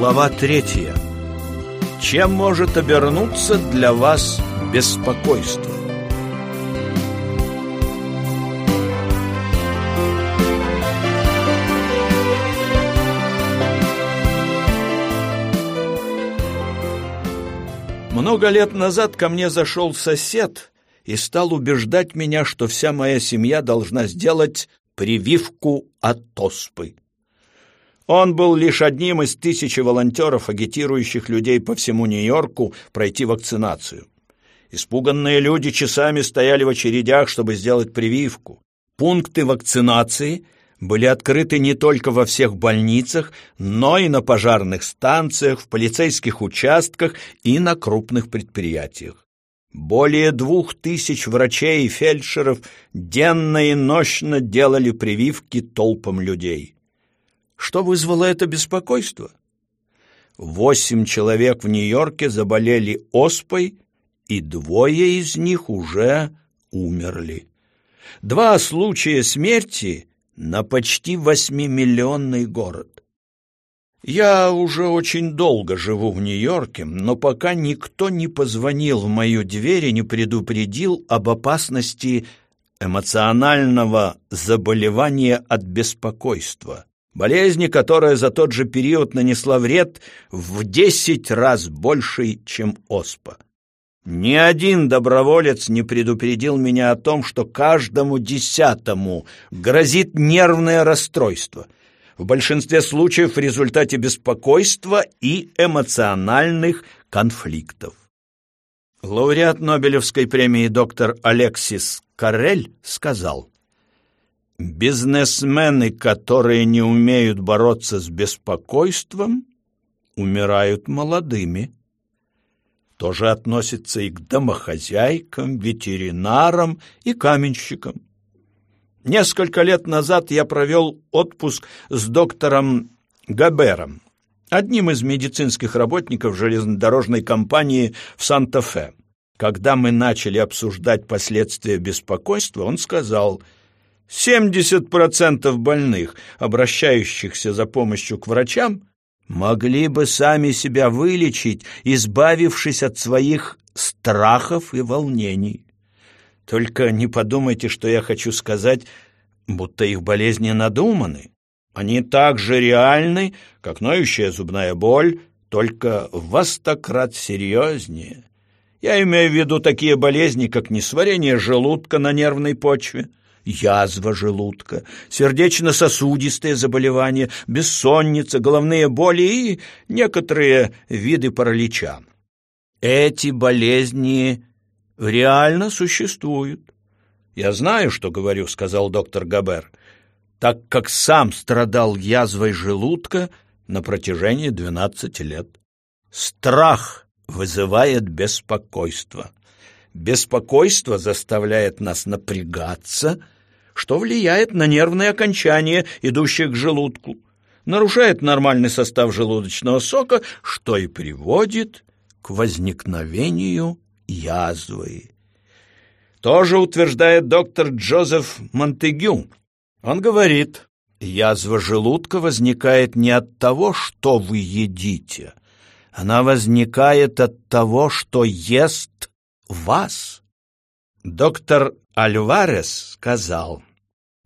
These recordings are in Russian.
Глава третья. Чем может обернуться для вас беспокойство? Много лет назад ко мне зашел сосед и стал убеждать меня, что вся моя семья должна сделать прививку от оспы. Он был лишь одним из тысячи волонтеров, агитирующих людей по всему Нью-Йорку пройти вакцинацию. Испуганные люди часами стояли в очередях, чтобы сделать прививку. Пункты вакцинации были открыты не только во всех больницах, но и на пожарных станциях, в полицейских участках и на крупных предприятиях. Более двух тысяч врачей и фельдшеров денно и нощно делали прививки толпам людей. Что вызвало это беспокойство? Восемь человек в Нью-Йорке заболели оспой, и двое из них уже умерли. Два случая смерти на почти восьмимиллионный город. Я уже очень долго живу в Нью-Йорке, но пока никто не позвонил в мою дверь и не предупредил об опасности эмоционального заболевания от беспокойства болезни, которая за тот же период нанесла вред в десять раз больший, чем оспа. Ни один доброволец не предупредил меня о том, что каждому десятому грозит нервное расстройство, в большинстве случаев в результате беспокойства и эмоциональных конфликтов. Лауреат Нобелевской премии доктор Алексис Карель сказал, Бизнесмены, которые не умеют бороться с беспокойством, умирают молодыми. То же относится и к домохозяйкам, ветеринарам и каменщикам. Несколько лет назад я провел отпуск с доктором Габером, одним из медицинских работников железнодорожной компании в Санта-Фе. Когда мы начали обсуждать последствия беспокойства, он сказал – 70% больных, обращающихся за помощью к врачам, могли бы сами себя вылечить, избавившись от своих страхов и волнений. Только не подумайте, что я хочу сказать, будто их болезни надуманы. Они так же реальны, как ноющая зубная боль, только в стократ серьезнее. Я имею в виду такие болезни, как несварение желудка на нервной почве, язва желудка, сердечно-сосудистые заболевания, бессонница, головные боли и некоторые виды паралича. Эти болезни реально существуют. «Я знаю, что говорю», — сказал доктор Габер, так как сам страдал язвой желудка на протяжении двенадцати лет. Страх вызывает беспокойство. Беспокойство заставляет нас напрягаться, что влияет на нервные окончания, идущие к желудку, нарушает нормальный состав желудочного сока, что и приводит к возникновению язвы. Тоже утверждает доктор Джозеф Монтегю. Он говорит, язва желудка возникает не от того, что вы едите, она возникает от того, что ест вас. Доктор Альварес сказал,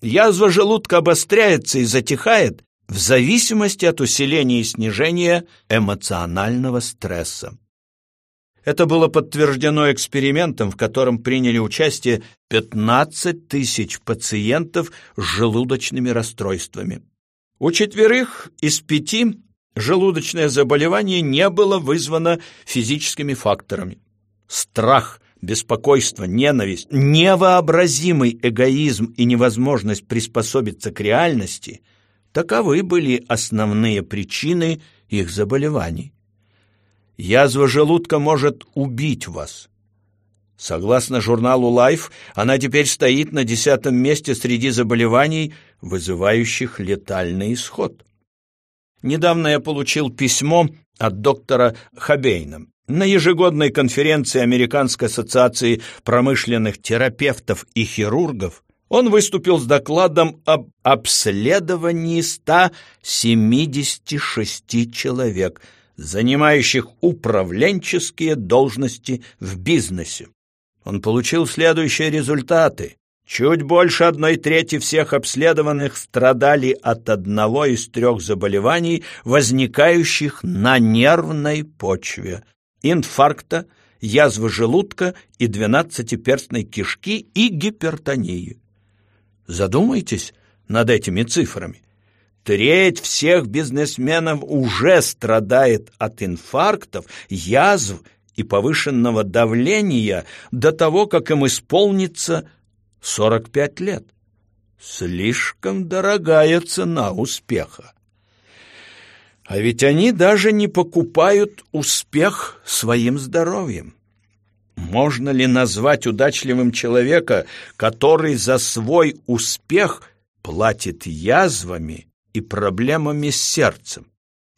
язва желудка обостряется и затихает в зависимости от усиления и снижения эмоционального стресса. Это было подтверждено экспериментом, в котором приняли участие 15 тысяч пациентов с желудочными расстройствами. У четверых из пяти желудочное заболевание не было вызвано физическими факторами страх, беспокойство, ненависть, невообразимый эгоизм и невозможность приспособиться к реальности – таковы были основные причины их заболеваний. Язва желудка может убить вас. Согласно журналу Life, она теперь стоит на десятом месте среди заболеваний, вызывающих летальный исход. Недавно я получил письмо от доктора Хабейна. На ежегодной конференции Американской ассоциации промышленных терапевтов и хирургов Он выступил с докладом об обследовании 176 человек, занимающих управленческие должности в бизнесе. Он получил следующие результаты. Чуть больше одной трети всех обследованных страдали от одного из трех заболеваний, возникающих на нервной почве – инфаркта, язвы желудка и двенадцатиперстной кишки и гипертонии. Задумайтесь над этими цифрами. Треть всех бизнесменов уже страдает от инфарктов, язв и повышенного давления до того, как им исполнится 45 лет. Слишком дорогая цена успеха. А ведь они даже не покупают успех своим здоровьем. Можно ли назвать удачливым человека, который за свой успех платит язвами и проблемами с сердцем?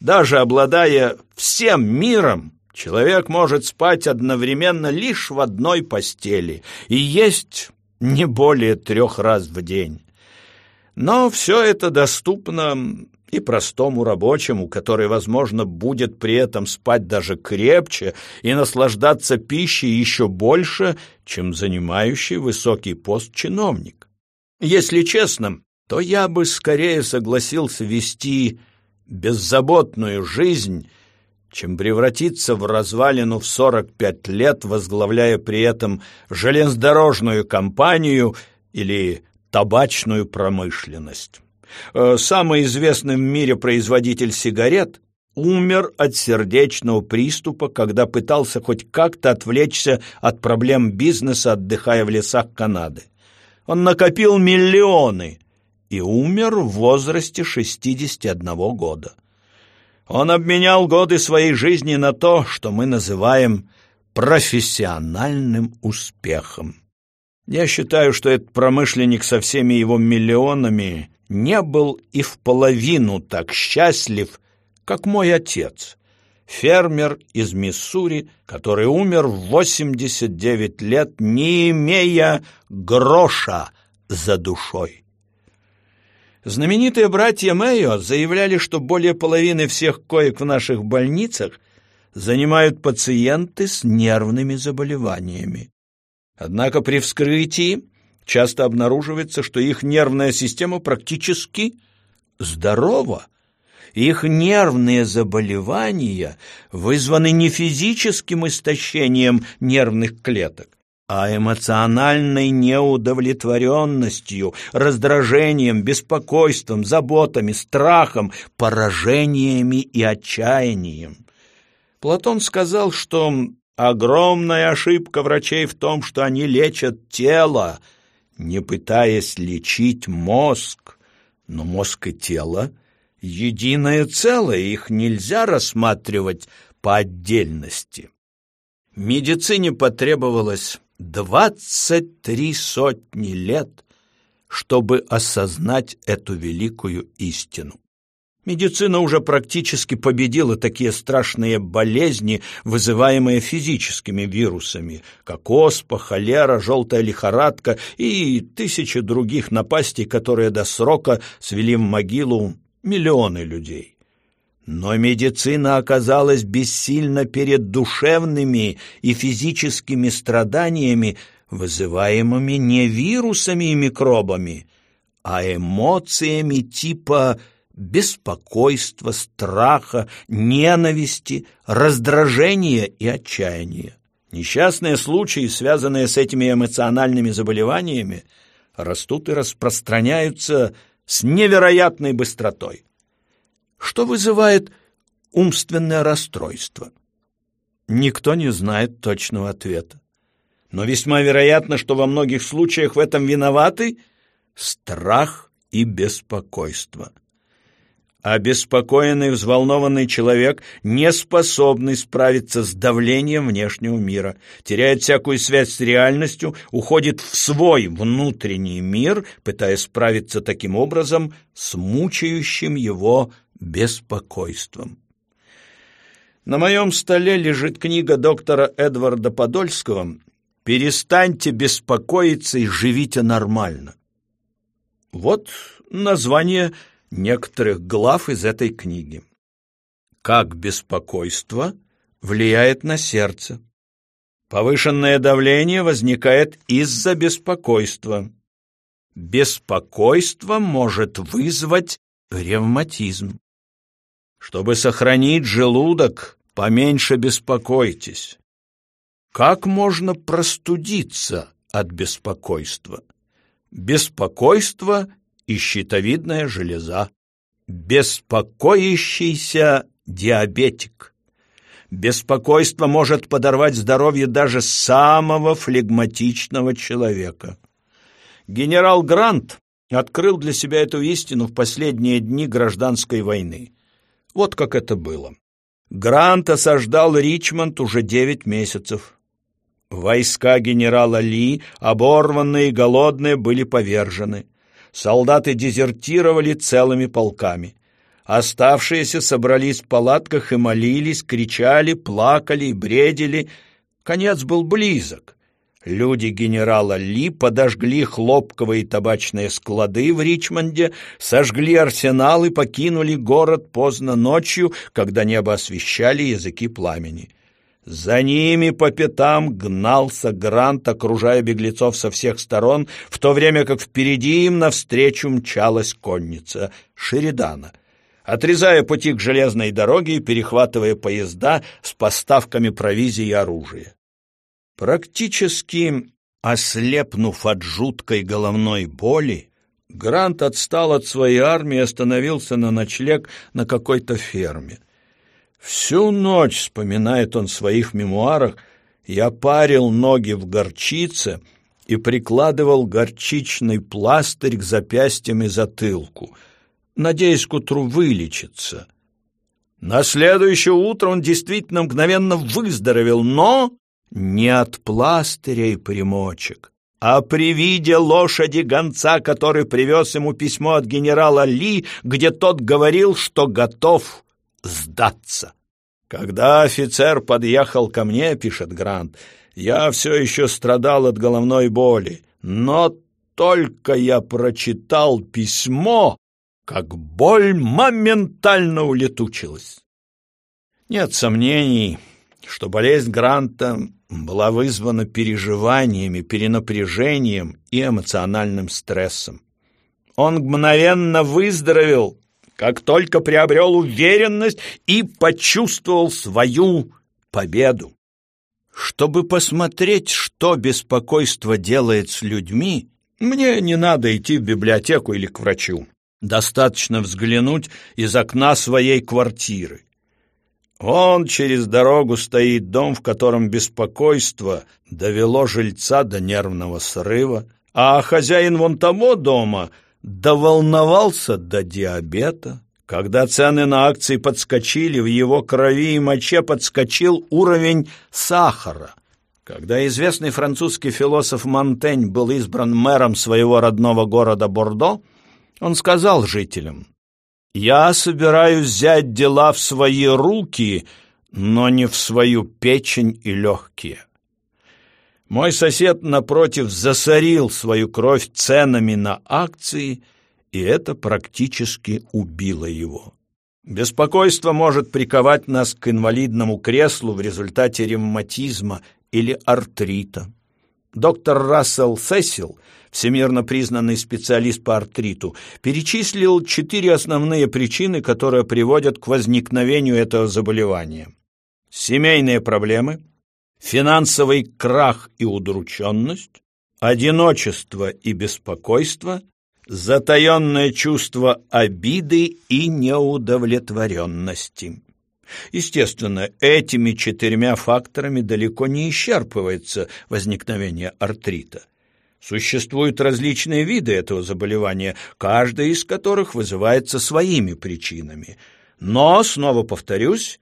Даже обладая всем миром, человек может спать одновременно лишь в одной постели и есть не более трех раз в день. Но все это доступно и простому рабочему, который, возможно, будет при этом спать даже крепче и наслаждаться пищей еще больше, чем занимающий высокий пост чиновник. Если честно, то я бы скорее согласился вести беззаботную жизнь, чем превратиться в развалину в 45 лет, возглавляя при этом железнодорожную компанию или табачную промышленность. Э, самый известный в мире производитель сигарет умер от сердечного приступа, когда пытался хоть как-то отвлечься от проблем бизнеса, отдыхая в лесах Канады. Он накопил миллионы и умер в возрасте 61 года. Он обменял годы своей жизни на то, что мы называем профессиональным успехом. Я считаю, что этот промышленник со всеми его миллионами не был и в половину так счастлив, как мой отец, фермер из Миссури, который умер в 89 лет, не имея гроша за душой. Знаменитые братья Мэйо заявляли, что более половины всех коек в наших больницах занимают пациенты с нервными заболеваниями. Однако при вскрытии часто обнаруживается, что их нервная система практически здорова. Их нервные заболевания вызваны не физическим истощением нервных клеток, а эмоциональной неудовлетворенностью, раздражением, беспокойством, заботами, страхом, поражениями и отчаянием. Платон сказал, что огромная ошибка врачей в том, что они лечат тело, не пытаясь лечить мозг. Но мозг и тело — единое целое, их нельзя рассматривать по отдельности. Медицине потребовалось двадцать три сотни лет, чтобы осознать эту великую истину. Медицина уже практически победила такие страшные болезни, вызываемые физическими вирусами, как оспа, холера, желтая лихорадка и тысячи других напастей, которые до срока свели в могилу миллионы людей. Но медицина оказалась бессильна перед душевными и физическими страданиями, вызываемыми не вирусами и микробами, а эмоциями типа беспокойства, страха, ненависти, раздражения и отчаяния. Несчастные случаи, связанные с этими эмоциональными заболеваниями, растут и распространяются с невероятной быстротой. Что вызывает умственное расстройство? Никто не знает точного ответа. Но весьма вероятно, что во многих случаях в этом виноваты страх и беспокойство. Обеспокоенный, взволнованный человек, не способный справиться с давлением внешнего мира, теряет всякую связь с реальностью, уходит в свой внутренний мир, пытаясь справиться таким образом с мучающим его беспокойством. На моем столе лежит книга доктора Эдварда Подольского «Перестаньте беспокоиться и живите нормально». Вот название некоторых глав из этой книги. Как беспокойство влияет на сердце. Повышенное давление возникает из-за беспокойства. Беспокойство может вызвать ревматизм. Чтобы сохранить желудок, поменьше беспокойтесь. Как можно простудиться от беспокойства? Беспокойство и щитовидная железа. Беспокоящийся диабетик. Беспокойство может подорвать здоровье даже самого флегматичного человека. Генерал Грант открыл для себя эту истину в последние дни гражданской войны. Вот как это было. Грант осаждал Ричмонд уже девять месяцев. Войска генерала Ли, оборванные и голодные, были повержены. Солдаты дезертировали целыми полками. Оставшиеся собрались в палатках и молились, кричали, плакали и бредили. Конец был близок. Люди генерала Ли подожгли хлопковые табачные склады в Ричмонде, сожгли арсенал и покинули город поздно ночью, когда небо освещали языки пламени. За ними по пятам гнался Грант, окружая беглецов со всех сторон, в то время как впереди им навстречу мчалась конница Шеридана — отрезая пути к железной дороге и перехватывая поезда с поставками провизии и оружия. Практически ослепнув от жуткой головной боли, Грант отстал от своей армии и остановился на ночлег на какой-то ферме. Всю ночь, вспоминает он в своих мемуарах, я парил ноги в горчице и прикладывал горчичный пластырь к запястьям и затылку — надеясь к утру вылечиться. На следующее утро он действительно мгновенно выздоровел, но не от пластыря и примочек, а при виде лошади гонца, который привез ему письмо от генерала Ли, где тот говорил, что готов сдаться. Когда офицер подъехал ко мне, пишет Грант, я все еще страдал от головной боли, но только я прочитал письмо, как боль моментально улетучилась. Нет сомнений, что болезнь Гранта была вызвана переживаниями, перенапряжением и эмоциональным стрессом. Он мгновенно выздоровел, как только приобрел уверенность и почувствовал свою победу. Чтобы посмотреть, что беспокойство делает с людьми, мне не надо идти в библиотеку или к врачу. Достаточно взглянуть из окна своей квартиры. Вон через дорогу стоит дом, в котором беспокойство довело жильца до нервного срыва, а хозяин вон того дома доволновался до диабета. Когда цены на акции подскочили, в его крови и моче подскочил уровень сахара. Когда известный французский философ Монтень был избран мэром своего родного города Бордо, он сказал жителям, «Я собираюсь взять дела в свои руки, но не в свою печень и легкие». Мой сосед, напротив, засорил свою кровь ценами на акции, и это практически убило его. Беспокойство может приковать нас к инвалидному креслу в результате ревматизма или артрита. Доктор Рассел Сесил – всемирно признанный специалист по артриту, перечислил четыре основные причины, которые приводят к возникновению этого заболевания. Семейные проблемы, финансовый крах и удрученность, одиночество и беспокойство, затаенное чувство обиды и неудовлетворенности. Естественно, этими четырьмя факторами далеко не исчерпывается возникновение артрита. Существуют различные виды этого заболевания, каждая из которых вызывается своими причинами. Но, снова повторюсь,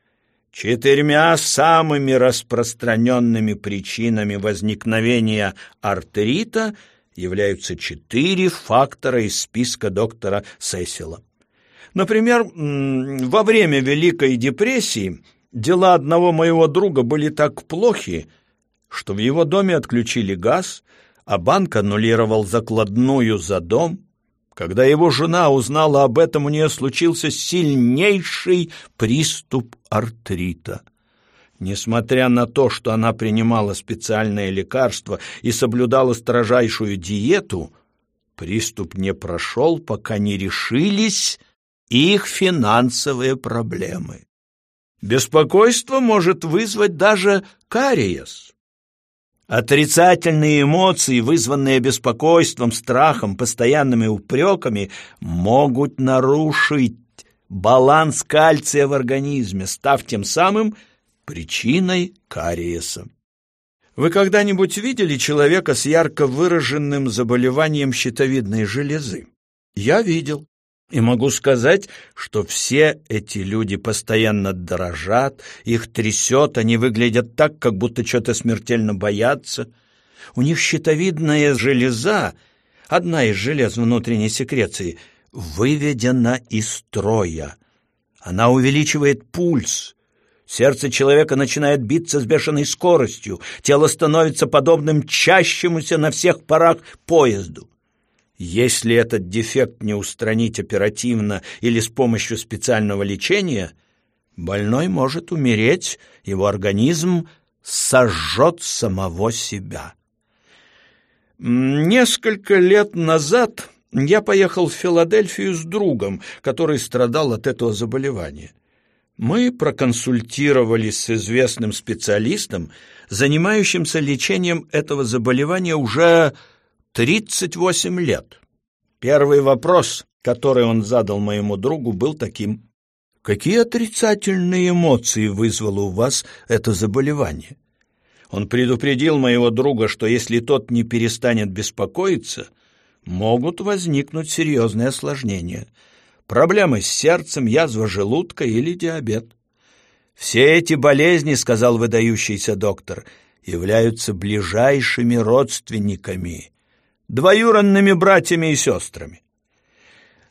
четырьмя самыми распространенными причинами возникновения артрита являются четыре фактора из списка доктора Сесила. Например, во время Великой депрессии дела одного моего друга были так плохи, что в его доме отключили газ – а банк аннулировал закладную за дом, Когда его жена узнала об этом, у нее случился сильнейший приступ артрита. Несмотря на то, что она принимала специальное лекарство и соблюдала строжайшую диету, приступ не прошел, пока не решились их финансовые проблемы. Беспокойство может вызвать даже кариес. Отрицательные эмоции, вызванные беспокойством, страхом, постоянными упреками, могут нарушить баланс кальция в организме, став тем самым причиной кариеса. Вы когда-нибудь видели человека с ярко выраженным заболеванием щитовидной железы? Я видел. И могу сказать, что все эти люди постоянно дрожат, их трясет, они выглядят так, как будто что-то смертельно боятся. У них щитовидная железа, одна из желез внутренней секреции, выведена из строя. Она увеличивает пульс. Сердце человека начинает биться с бешеной скоростью, тело становится подобным чащемуся на всех парах поезду. Если этот дефект не устранить оперативно или с помощью специального лечения, больной может умереть, его организм сожжет самого себя. Несколько лет назад я поехал в Филадельфию с другом, который страдал от этого заболевания. Мы проконсультировались с известным специалистом, занимающимся лечением этого заболевания уже 38 лет. Первый вопрос, который он задал моему другу, был таким. Какие отрицательные эмоции вызвало у вас это заболевание? Он предупредил моего друга, что если тот не перестанет беспокоиться, могут возникнуть серьезные осложнения. Проблемы с сердцем, язва желудка или диабет. Все эти болезни, сказал выдающийся доктор, являются ближайшими родственниками двоюродными братьями и сестрами.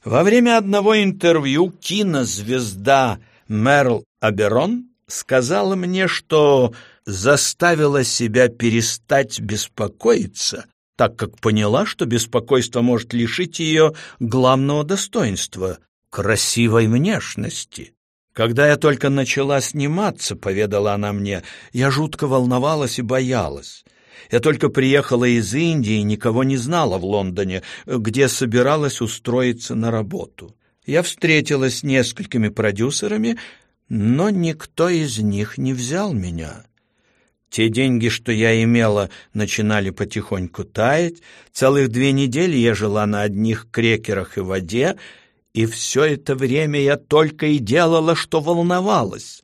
Во время одного интервью кинозвезда Мерл Аберон сказала мне, что заставила себя перестать беспокоиться, так как поняла, что беспокойство может лишить ее главного достоинства — красивой внешности. Когда я только начала сниматься, поведала она мне, я жутко волновалась и боялась. Я только приехала из Индии никого не знала в Лондоне, где собиралась устроиться на работу. Я встретилась с несколькими продюсерами, но никто из них не взял меня. Те деньги, что я имела, начинали потихоньку таять. Целых две недели я жила на одних крекерах и воде, и все это время я только и делала, что волновалась.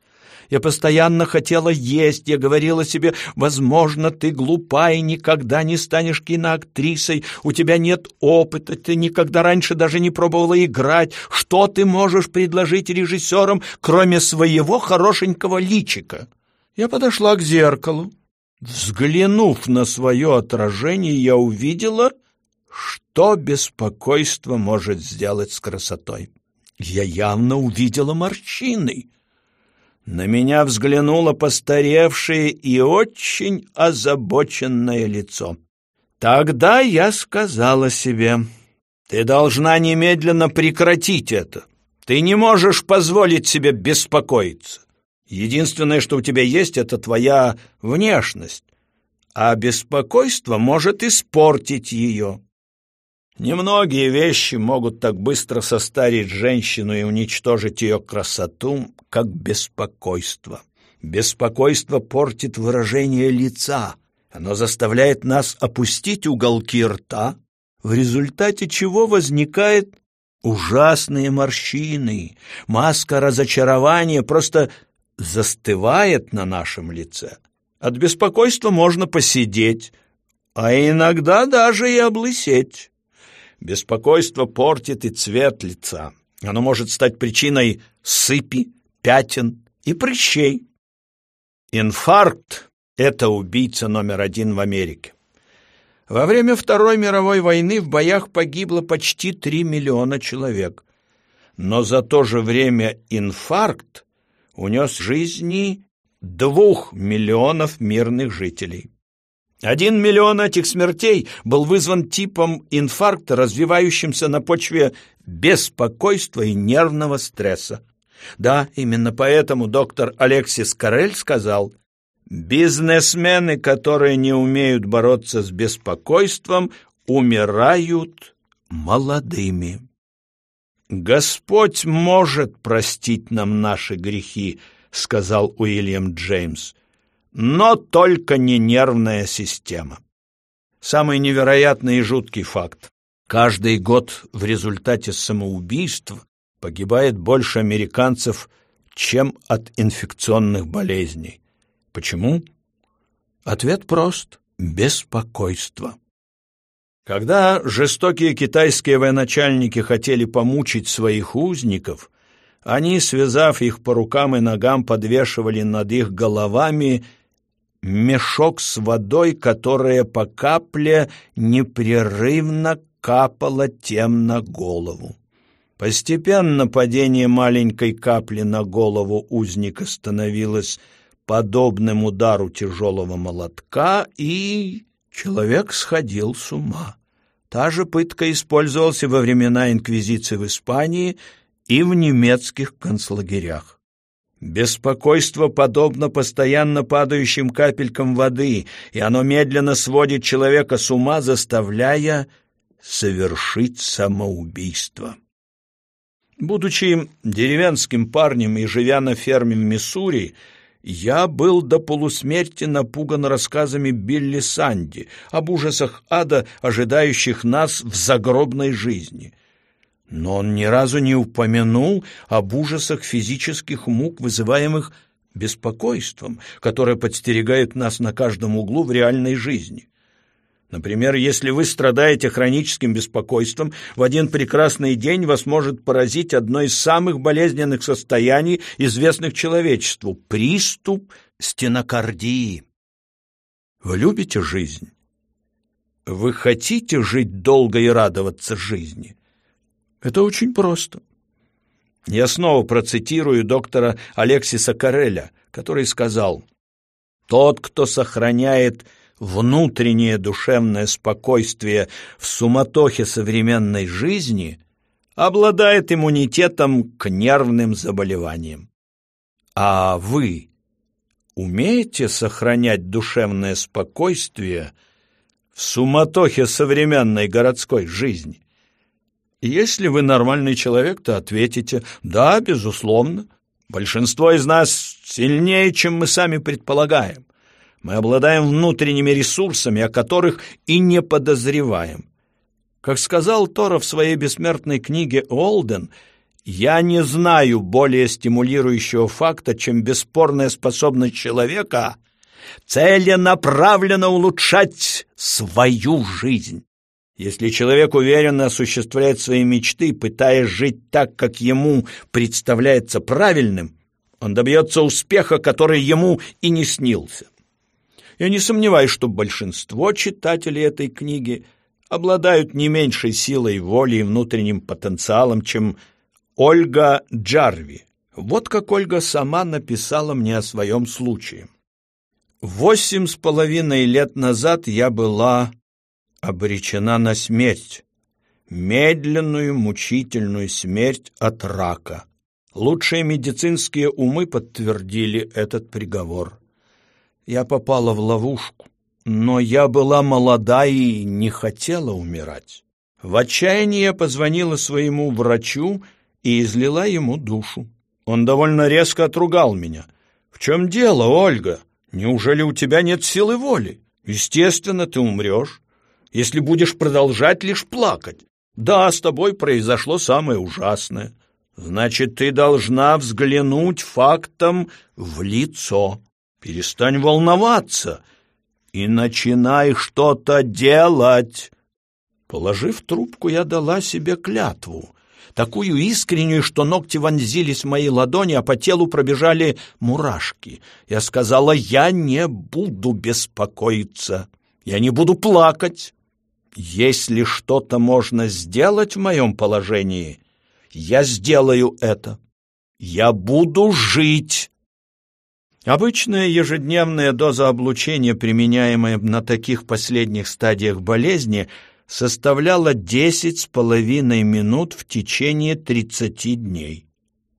Я постоянно хотела есть. Я говорила себе, возможно, ты глупа и никогда не станешь киноактрисой. У тебя нет опыта, ты никогда раньше даже не пробовала играть. Что ты можешь предложить режиссерам, кроме своего хорошенького личика? Я подошла к зеркалу. Взглянув на свое отражение, я увидела, что беспокойство может сделать с красотой. Я явно увидела морщины. На меня взглянуло постаревшее и очень озабоченное лицо. Тогда я сказала себе, ты должна немедленно прекратить это. Ты не можешь позволить себе беспокоиться. Единственное, что у тебя есть, это твоя внешность, а беспокойство может испортить ее. Немногие вещи могут так быстро состарить женщину и уничтожить ее красоту, как беспокойство. Беспокойство портит выражение лица. Оно заставляет нас опустить уголки рта, в результате чего возникает ужасные морщины. Маска разочарования просто застывает на нашем лице. От беспокойства можно посидеть, а иногда даже и облысеть. Беспокойство портит и цвет лица. Оно может стать причиной сыпи, пятен и прыщей. Инфаркт – это убийца номер один в Америке. Во время Второй мировой войны в боях погибло почти 3 миллиона человек. Но за то же время инфаркт унес жизни двух миллионов мирных жителей. Один миллион этих смертей был вызван типом инфаркта, развивающимся на почве беспокойства и нервного стресса. Да, именно поэтому доктор Алексис Карель сказал, «Бизнесмены, которые не умеют бороться с беспокойством, умирают молодыми». «Господь может простить нам наши грехи», — сказал Уильям Джеймс, «но только не нервная система». Самый невероятный и жуткий факт. Каждый год в результате самоубийств погибает больше американцев, чем от инфекционных болезней. Почему? Ответ прост – беспокойство. Когда жестокие китайские военачальники хотели помучить своих узников, они, связав их по рукам и ногам, подвешивали над их головами мешок с водой, которая по капле непрерывно капала тем на голову. Постепенно падение маленькой капли на голову узника становилось подобным удару тяжелого молотка, и человек сходил с ума. Та же пытка использовалась во времена Инквизиции в Испании и в немецких концлагерях. Беспокойство подобно постоянно падающим капелькам воды, и оно медленно сводит человека с ума, заставляя совершить самоубийство. Будучи деревенским парнем и живя на ферме в Миссури, я был до полусмерти напуган рассказами Билли Санди об ужасах ада, ожидающих нас в загробной жизни. Но он ни разу не упомянул об ужасах физических мук, вызываемых беспокойством, которое подстерегает нас на каждом углу в реальной жизни. Например, если вы страдаете хроническим беспокойством, в один прекрасный день вас может поразить одно из самых болезненных состояний, известных человечеству – приступ стенокардии. Вы любите жизнь? Вы хотите жить долго и радоваться жизни? Это очень просто. Я снова процитирую доктора Алексиса Кареля, который сказал, «Тот, кто сохраняет внутреннее душевное спокойствие в суматохе современной жизни обладает иммунитетом к нервным заболеваниям. А вы умеете сохранять душевное спокойствие в суматохе современной городской жизни? Если вы нормальный человек, то ответите «да, безусловно». Большинство из нас сильнее, чем мы сами предполагаем. Мы обладаем внутренними ресурсами, о которых и не подозреваем. Как сказал Тора в своей бессмертной книге «Олден», «Я не знаю более стимулирующего факта, чем бесспорная способность человека целенаправленно улучшать свою жизнь». Если человек уверенно осуществляет свои мечты, пытаясь жить так, как ему представляется правильным, он добьется успеха, который ему и не снился. Я не сомневаюсь, что большинство читателей этой книги обладают не меньшей силой воли и внутренним потенциалом, чем Ольга Джарви. Вот как Ольга сама написала мне о своем случае. Восемь с половиной лет назад я была обречена на смерть, медленную, мучительную смерть от рака. Лучшие медицинские умы подтвердили этот приговор. Я попала в ловушку, но я была молода и не хотела умирать. В отчаянии я позвонила своему врачу и излила ему душу. Он довольно резко отругал меня. «В чем дело, Ольга? Неужели у тебя нет силы воли? Естественно, ты умрешь, если будешь продолжать лишь плакать. Да, с тобой произошло самое ужасное. Значит, ты должна взглянуть фактом в лицо. Перестань волноваться и начинай что-то делать. Положив трубку, я дала себе клятву, такую искреннюю, что ногти вонзились в мои ладони, а по телу пробежали мурашки. Я сказала, я не буду беспокоиться, я не буду плакать. Если что-то можно сделать в моем положении, я сделаю это. Я буду жить. Обычная ежедневная доза облучения, применяемая на таких последних стадиях болезни, составляла десять с половиной минут в течение тридцати дней.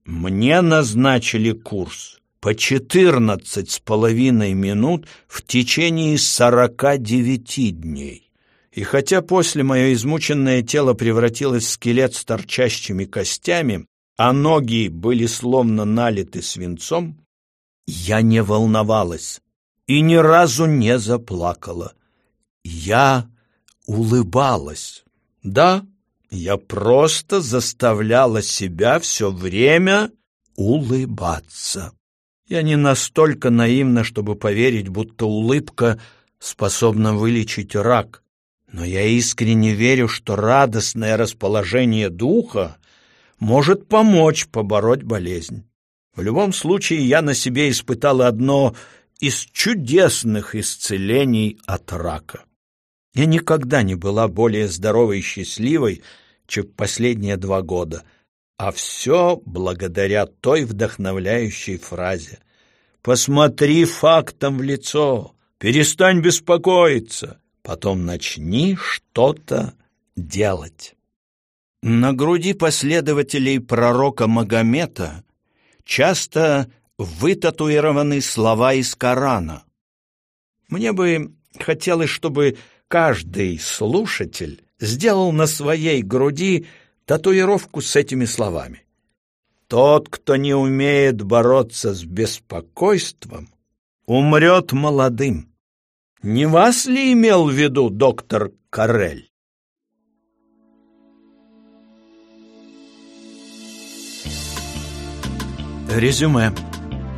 Мне назначили курс по четырнадцать с половиной минут в течение сорока девяти дней. И хотя после мое измученное тело превратилось в скелет с торчащими костями, а ноги были словно налиты свинцом, я не волновалась и ни разу не заплакала. Я улыбалась. Да, я просто заставляла себя все время улыбаться. Я не настолько наивна, чтобы поверить, будто улыбка способна вылечить рак. Но я искренне верю, что радостное расположение духа может помочь побороть болезнь. В любом случае, я на себе испытала одно из чудесных исцелений от рака. Я никогда не была более здоровой и счастливой, чем последние два года, а все благодаря той вдохновляющей фразе «Посмотри фактом в лицо, перестань беспокоиться, потом начни что-то делать». На груди последователей пророка Магомета часто вытатуированы слова из Корана. Мне бы хотелось, чтобы каждый слушатель сделал на своей груди татуировку с этими словами. Тот, кто не умеет бороться с беспокойством, умрет молодым. Не вас ли имел в виду доктор Карель? Резюме.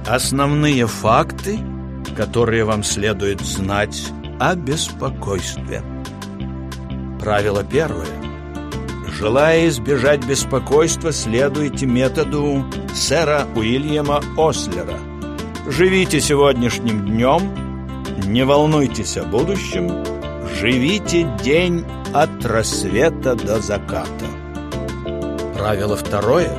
Основные факты, которые вам следует знать о беспокойстве. Правило первое. Желая избежать беспокойства, следуйте методу сэра Уильяма Ослера. Живите сегодняшним днем, не волнуйтесь о будущем, живите день от рассвета до заката. Правило второе.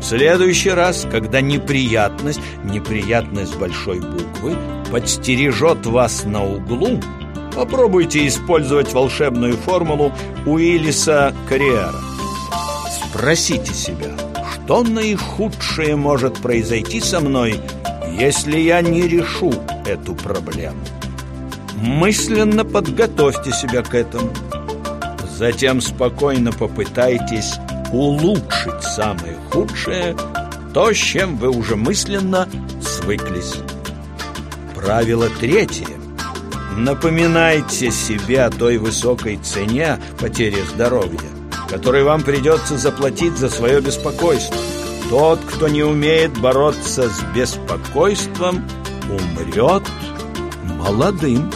В следующий раз, когда неприятность, неприятность большой буквы, подстережет вас на углу, попробуйте использовать волшебную формулу Уиллиса Карриера. Спросите себя, что наихудшее может произойти со мной, если я не решу эту проблему? Мысленно подготовьте себя к этому. Затем спокойно попытайтесь улучшить самое худшее, то, с чем вы уже мысленно свыклись. Правило третье. Напоминайте себе о той высокой цене потери здоровья, которой вам придется заплатить за свое беспокойство. Тот, кто не умеет бороться с беспокойством, умрет молодым.